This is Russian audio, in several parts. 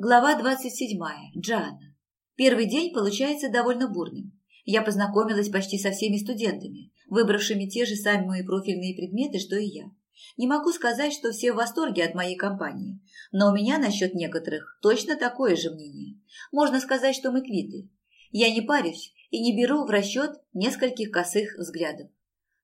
Глава 27. Джоанна. Первый день получается довольно бурным. Я познакомилась почти со всеми студентами, выбравшими те же самые профильные предметы, что и я. Не могу сказать, что все в восторге от моей компании, но у меня насчет некоторых точно такое же мнение. Можно сказать, что мы квиты. Я не парюсь и не беру в расчет нескольких косых взглядов.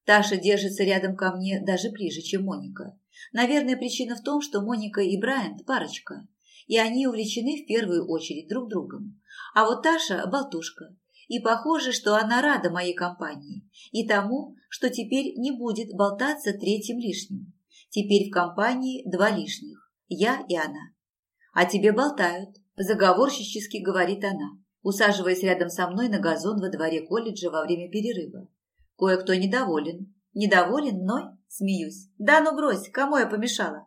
Таша держится рядом ко мне даже ближе, чем Моника. Наверное, причина в том, что Моника и Брайант – парочка – и они увлечены в первую очередь друг другом. А вот Таша – болтушка, и похоже, что она рада моей компании и тому, что теперь не будет болтаться третьим лишним. Теперь в компании два лишних – я и она. «А тебе болтают», – заговорщически говорит она, усаживаясь рядом со мной на газон во дворе колледжа во время перерыва. Кое-кто недоволен. Недоволен мной? Смеюсь. «Да ну брось, кому я помешала?»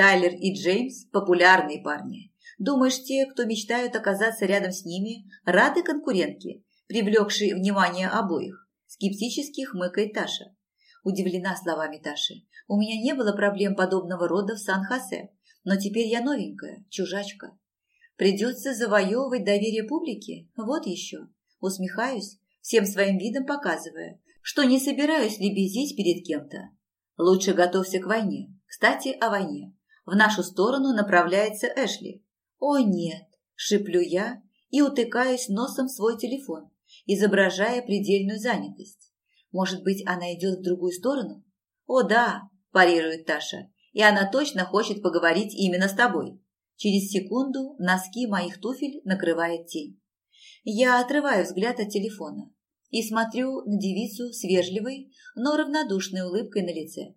Тайлер и Джеймс – популярные парни. Думаешь, те, кто мечтают оказаться рядом с ними, рады конкурентке, привлекшей внимание обоих? Скептически хмыкает Таша. Удивлена словами Таши. У меня не было проблем подобного рода в Сан-Хосе, но теперь я новенькая, чужачка. Придется завоевывать доверие публики? Вот еще. Усмехаюсь, всем своим видом показывая, что не собираюсь лебезить перед кем-то. Лучше готовься к войне. Кстати, о войне. В нашу сторону направляется Эшли. «О, нет!» – шиплю я и утыкаюсь носом в свой телефон, изображая предельную занятость. «Может быть, она идет в другую сторону?» «О, да!» – парирует Таша. «И она точно хочет поговорить именно с тобой». Через секунду носки моих туфель накрывает тень. Я отрываю взгляд от телефона и смотрю на девицу с вежливой, но равнодушной улыбкой на лице.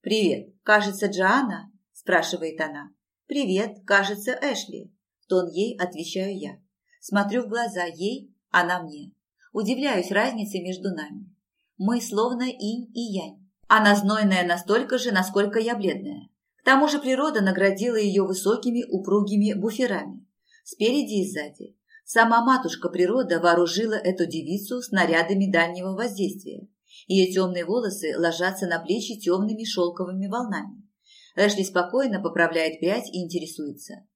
«Привет. Кажется, Джоанна спрашивает она. «Привет, кажется, Эшли». В тон ей отвечаю я. Смотрю в глаза ей, она мне. Удивляюсь разнице между нами. Мы словно инь и янь. Она знойная настолько же, насколько я бледная. К тому же природа наградила ее высокими упругими буферами. Спереди и сзади. Сама матушка природа вооружила эту девицу снарядами дальнего воздействия. Ее темные волосы ложатся на плечи темными шелковыми волнами. Эшли спокойно поправляет прядь и интересуется.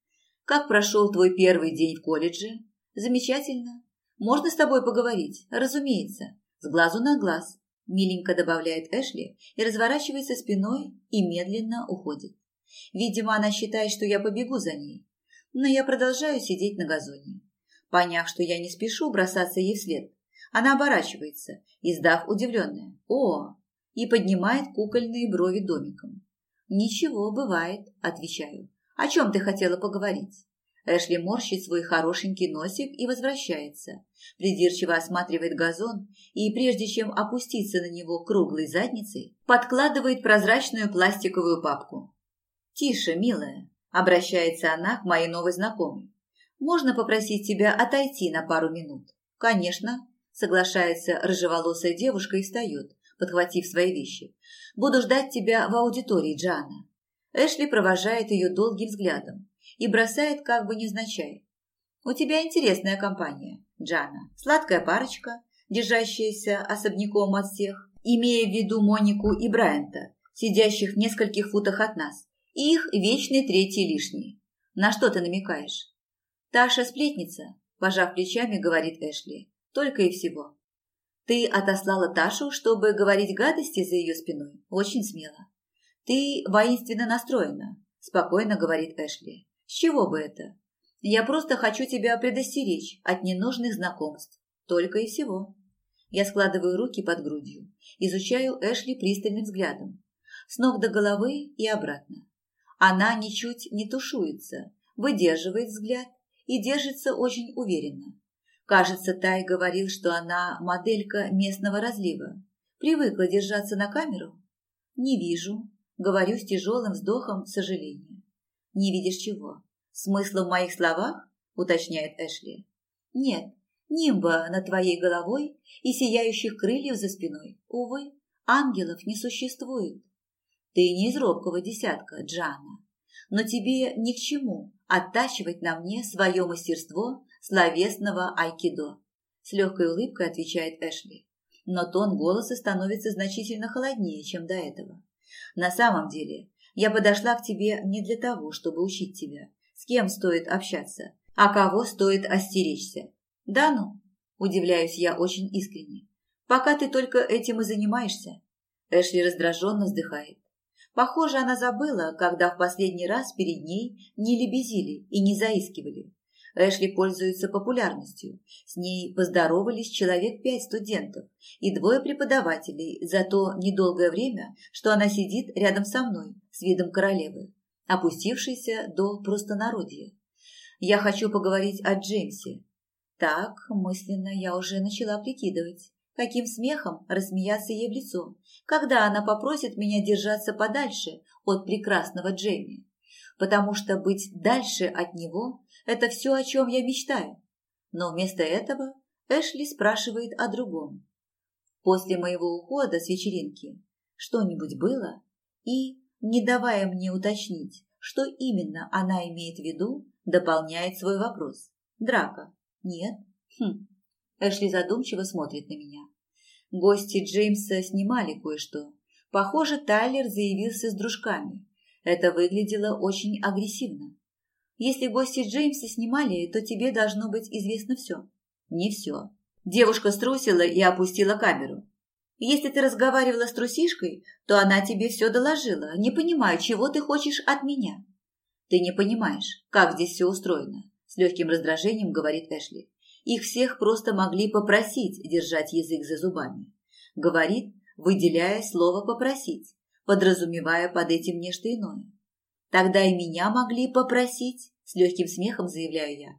«Как прошел твой первый день в колледже?» «Замечательно. Можно с тобой поговорить?» «Разумеется. С глазу на глаз», – миленько добавляет Эшли и разворачивается спиной и медленно уходит. Видимо, она считает, что я побегу за ней. Но я продолжаю сидеть на газоне. Поняв, что я не спешу бросаться ей вслед, она оборачивается, издав удивленное «О!» и поднимает кукольные брови домиком. «Ничего, бывает», – отвечаю. «О чем ты хотела поговорить?» Эшли морщит свой хорошенький носик и возвращается. Придирчиво осматривает газон и, прежде чем опуститься на него круглой задницей, подкладывает прозрачную пластиковую папку. «Тише, милая», – обращается она к моей новой знакомой. «Можно попросить тебя отойти на пару минут?» «Конечно», – соглашается рыжеволосая девушка и встает, подхватив свои вещи. «Буду ждать тебя в аудитории, Джана». Эшли провожает ее долгим взглядом и бросает как бы незначай. «У тебя интересная компания, Джана. Сладкая парочка, держащаяся особняком от всех, имея в виду Монику и Брайанта, сидящих в нескольких футах от нас, и их вечный третий лишний. На что ты намекаешь?» «Таша сплетница», – пожав плечами, говорит Эшли. «Только и всего». Ты отослала Ташу, чтобы говорить гадости за ее спиной. Очень смело. Ты воинственно настроена, спокойно говорит Эшли. С чего бы это? Я просто хочу тебя предостеречь от ненужных знакомств. Только и всего. Я складываю руки под грудью, изучаю Эшли пристальным взглядом. С ног до головы и обратно. Она ничуть не тушуется, выдерживает взгляд и держится очень уверенно. Кажется, Тай говорил, что она моделька местного разлива. Привыкла держаться на камеру? Не вижу. Говорю с тяжелым вздохом сожаления. Не видишь чего? Смысла в моих словах? Уточняет Эшли. Нет. Нимба над твоей головой и сияющих крыльев за спиной. Увы, ангелов не существует. Ты не из робкого десятка, Джана. Но тебе ни к чему оттачивать на мне свое мастерство словесного айкидо. С легкой улыбкой отвечает Эшли. Но тон голоса становится значительно холоднее, чем до этого. На самом деле, я подошла к тебе не для того, чтобы учить тебя, с кем стоит общаться, а кого стоит остеречься. Да ну, удивляюсь я очень искренне. Пока ты только этим и занимаешься. Эшли раздраженно вздыхает. Похоже, она забыла, когда в последний раз перед ней не лебезили и не заискивали. Эшли пользуется популярностью. С ней поздоровались человек пять студентов и двое преподавателей за то недолгое время, что она сидит рядом со мной с видом королевы, опустившейся до простонародья. Я хочу поговорить о Джеймсе. Так, мысленно, я уже начала прикидывать, каким смехом рассмеяться ей в лицо, когда она попросит меня держаться подальше от прекрасного Джейми, потому что быть дальше от него это все, о чем я мечтаю. Но вместо этого Эшли спрашивает о другом. После моего ухода с вечеринки что-нибудь было? И, не давая мне уточнить, что именно она имеет в виду, дополняет свой вопрос. Драка? Нет? Хм. Эшли задумчиво смотрит на меня. Гости Джеймса снимали кое-что. Похоже, Тайлер заявился с дружками. Это выглядело очень агрессивно. Если гости Джеймса снимали, то тебе должно быть известно все». «Не все». Девушка струсила и опустила камеру. «Если ты разговаривала с трусишкой, то она тебе все доложила. Не понимаю, чего ты хочешь от меня». «Ты не понимаешь, как здесь все устроено», – с легким раздражением говорит Эшли. «Их всех просто могли попросить держать язык за зубами». Говорит, выделяя слово «попросить», подразумевая под этим нечто иное. Тогда и меня могли попросить, с легким смехом заявляю я.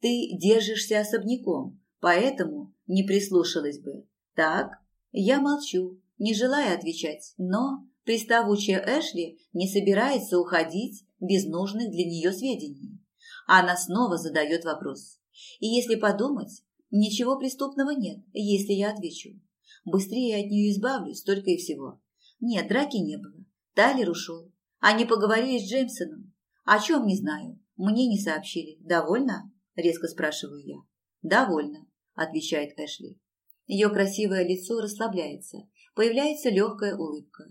Ты держишься особняком, поэтому не прислушалась бы. Так, я молчу, не желая отвечать, но приставучая Эшли не собирается уходить без нужных для нее сведений. Она снова задает вопрос. И если подумать, ничего преступного нет, если я отвечу. Быстрее от нее избавлюсь, только и всего. Нет, драки не было. Талер ушел. А Они поговорили с Джеймсоном. О чем не знаю. Мне не сообщили. Довольно? Резко спрашиваю я. Довольно, отвечает Эшли. Ее красивое лицо расслабляется. Появляется легкая улыбка.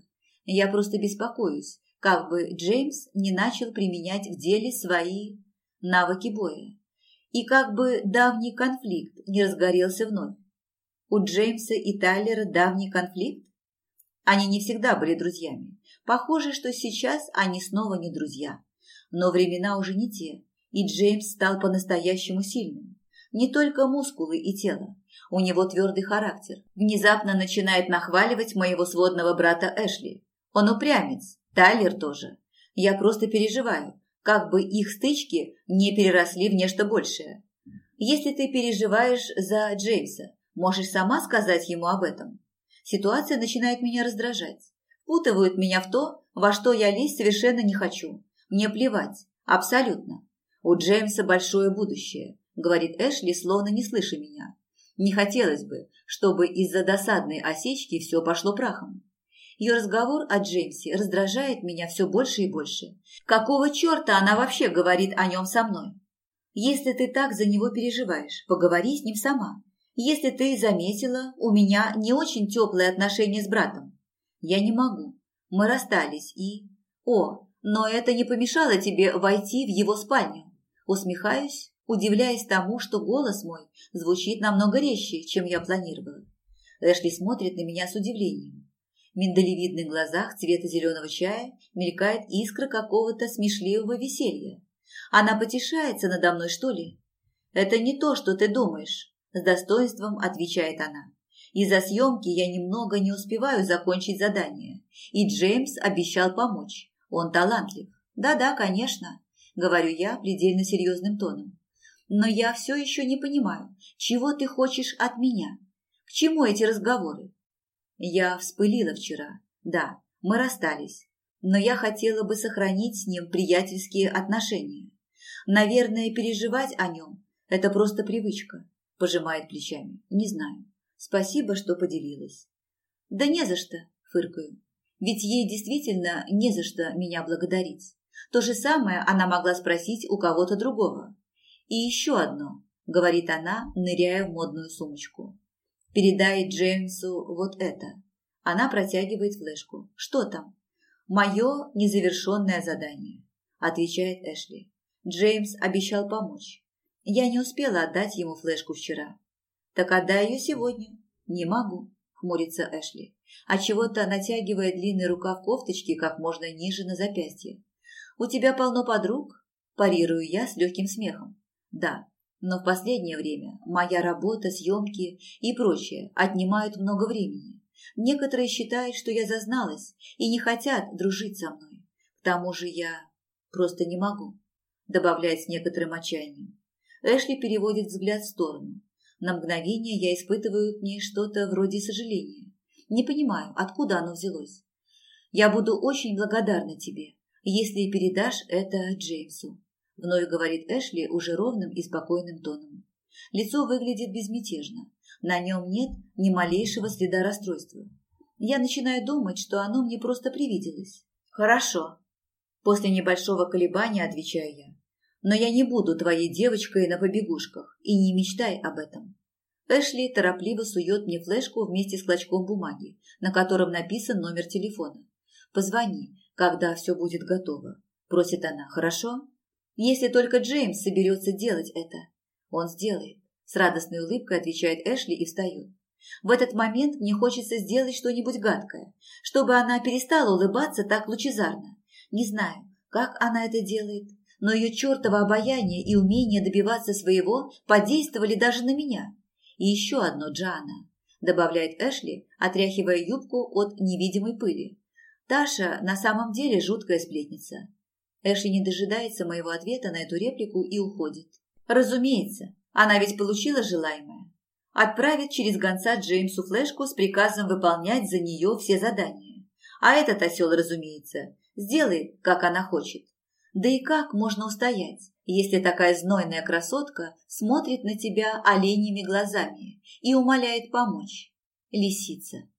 Я просто беспокоюсь, как бы Джеймс не начал применять в деле свои навыки боя. И как бы давний конфликт не разгорелся вновь. У Джеймса и Тайлера давний конфликт? Они не всегда были друзьями. Похоже, что сейчас они снова не друзья. Но времена уже не те, и Джеймс стал по-настоящему сильным. Не только мускулы и тело. У него твердый характер. Внезапно начинает нахваливать моего сводного брата Эшли. Он упрямец, Тайлер тоже. Я просто переживаю, как бы их стычки не переросли в нечто большее. Если ты переживаешь за Джеймса, можешь сама сказать ему об этом. Ситуация начинает меня раздражать. Путывают меня в то, во что я лезть совершенно не хочу. Мне плевать. Абсолютно. У Джеймса большое будущее, говорит Эшли, словно не слыша меня. Не хотелось бы, чтобы из-за досадной осечки все пошло прахом. Ее разговор о Джеймсе раздражает меня все больше и больше. Какого черта она вообще говорит о нем со мной? Если ты так за него переживаешь, поговори с ним сама. Если ты заметила, у меня не очень теплые отношения с братом. «Я не могу. Мы расстались и...» «О, но это не помешало тебе войти в его спальню!» Усмехаюсь, удивляясь тому, что голос мой звучит намного резче, чем я планировала. Эшли смотрит на меня с удивлением. В миндалевидных глазах цвета зеленого чая мелькает искра какого-то смешливого веселья. Она потешается надо мной, что ли? «Это не то, что ты думаешь», – с достоинством отвечает она. Из-за съемки я немного не успеваю закончить задание, и Джеймс обещал помочь. Он талантлив. Да-да, конечно, говорю я предельно серьезным тоном. Но я все еще не понимаю, чего ты хочешь от меня? К чему эти разговоры? Я вспылила вчера. Да, мы расстались. Но я хотела бы сохранить с ним приятельские отношения. Наверное, переживать о нем – это просто привычка. Пожимает плечами. Не знаю. Спасибо, что поделилась. Да не за что, фыркаю. Ведь ей действительно не за что меня благодарить. То же самое она могла спросить у кого-то другого. И еще одно, говорит она, ныряя в модную сумочку. Передай Джеймсу вот это. Она протягивает флешку. Что там? Мое незавершенное задание, отвечает Эшли. Джеймс обещал помочь. Я не успела отдать ему флешку вчера. Так отдай ее сегодня. Не могу, хмурится Эшли. А чего-то натягивая длинный рукав кофточки как можно ниже на запястье. У тебя полно подруг? Парирую я с легким смехом. Да, но в последнее время моя работа, съемки и прочее отнимают много времени. Некоторые считают, что я зазналась и не хотят дружить со мной. К тому же я просто не могу», – добавляет с некоторым отчаянием. Эшли переводит взгляд в сторону, на мгновение я испытываю к ней что-то вроде сожаления. Не понимаю, откуда оно взялось. Я буду очень благодарна тебе, если передашь это Джеймсу. Вновь говорит Эшли уже ровным и спокойным тоном. Лицо выглядит безмятежно. На нем нет ни малейшего следа расстройства. Я начинаю думать, что оно мне просто привиделось. Хорошо. После небольшого колебания отвечаю я но я не буду твоей девочкой на побегушках, и не мечтай об этом». Эшли торопливо сует мне флешку вместе с клочком бумаги, на котором написан номер телефона. «Позвони, когда все будет готово», – просит она, «хорошо?» «Если только Джеймс соберется делать это». «Он сделает», – с радостной улыбкой отвечает Эшли и встает. В этот момент мне хочется сделать что-нибудь гадкое, чтобы она перестала улыбаться так лучезарно. Не знаю, как она это делает, но ее чертово обаяние и умение добиваться своего подействовали даже на меня. И еще одно Джана, добавляет Эшли, отряхивая юбку от невидимой пыли. Таша на самом деле жуткая сплетница. Эшли не дожидается моего ответа на эту реплику и уходит. Разумеется, она ведь получила желаемое. Отправит через гонца Джеймсу флешку с приказом выполнять за нее все задания. А этот осел, разумеется, сделает, как она хочет. Да и как можно устоять, если такая знойная красотка смотрит на тебя оленями глазами и умоляет помочь? Лисица,